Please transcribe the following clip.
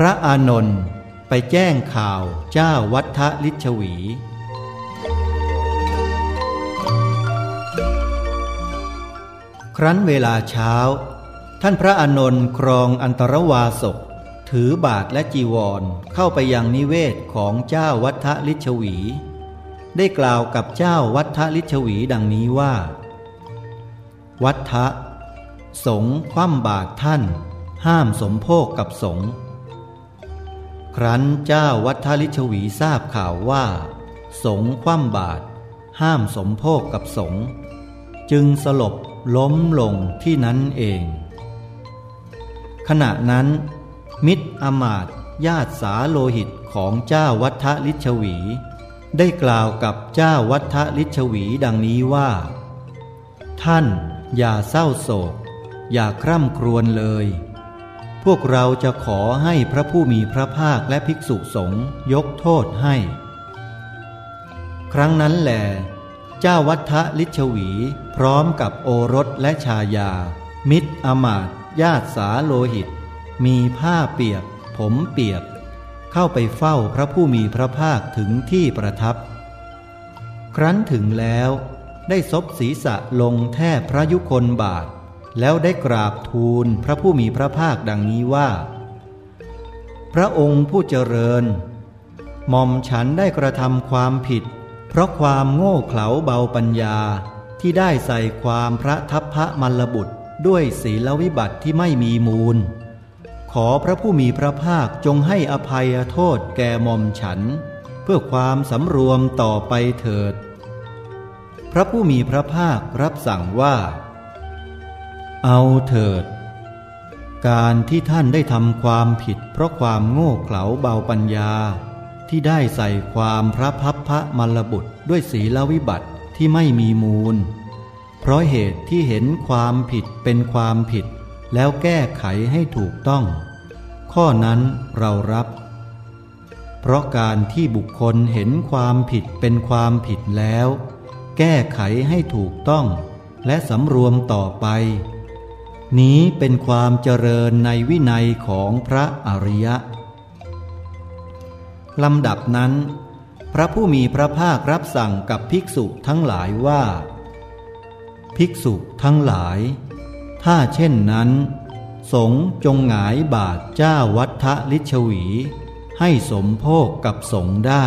พระอานนท์ไปแจ้งข่าวเจ้าวัฏลิชวี ครั้นเวลาเช้า ท่านพระอานนท์ครองอันตรวาสกถือบาทและจีวรเข้าไปยังนิเวศของเจ้าวัฏลิชวี ได้กล่าวกับเจ้าวัฏลิชวีดังนี้ว่า วัฏทะสงคว่ำบาทท่าน ห้ามสมโภคกับสงฆ์ ครั้นเจ้าวัฏลิชวีทราบข่าวว่า สงคว่ำบาตรห้ามสมโภคกับสงจึงสลบล้มลงที่นั้นเอง ขณะนั้น มิตรอมาตญาติสาโลหิตของเจ้าวัฏลิชวี ได้กล่าวกับเจ้าวัฏลิชวีดังนี้ว่า ท่านอย่าเศร้าโศก อย่าคร่ำครวญเลย พวกเราจะขอให้พระผู้มีพระภาคและภิกษุสงฆ์ยกโทษให้ ครั้งนั้นแหลเจ้าวัฏลิชวี พร้อมกับโอรสและชายา มิตรอมาตญาติสาโลหิต มีผ้าเปียก ผมเปียก เข้าไปเฝ้าพระผู้มีพระภาคถึงที่ประทับ ครั้นถึงแล้วได้ซบศีรษะลงแทบพระยุคนบาท แล้วได้กราบทูลพระผู้มีพระภาคดังนี้ว่า พระองค์ผู้เจริญหม่อมฉันได้กระทำความผิด เพราะความโง่เขลาเบาปัญญาที่ได้ใส่ความพระทัพพระมลบุตรด้วยศีลวิบัติที่ไม่มีมูล ขอพระผู้มีพระภาคจงให้อภัยโทษแก่หม่อมฉัน เพื่อความสำรวมต่อไปเถิด พระผู้มีพระภาครับสั่งว่า เอาเถิด การที่ท่านได้ทำความผิด เพราะความโง่เขลาเบาปัญญา ที่ได้ใส่ความพระพัพพระมลบุตรด้วยศีลวิบัติที่ไม่มีมูล เพราะเหตุที่เห็นความผิดเป็นความผิด แล้วแก้ไขให้ถูกต้อง ข้อนั้นเรารับ เพราะการที่บุคคลเห็นความผิดเป็นความผิดแล้ว แก้ไขให้ถูกต้องและสำรวมต่อไป นี้เป็นความเจริญในวินัยของพระอริยะลำดับนั้น พระผู้มีพระภาครับสั่งกับภิกษุทั้งหลายว่า ภิกษุทั้งหลาย ถ้าเช่นนั้น สงจงหงายบาทเจ้าวัฏลิชวี ให้สมโภคกับสงได้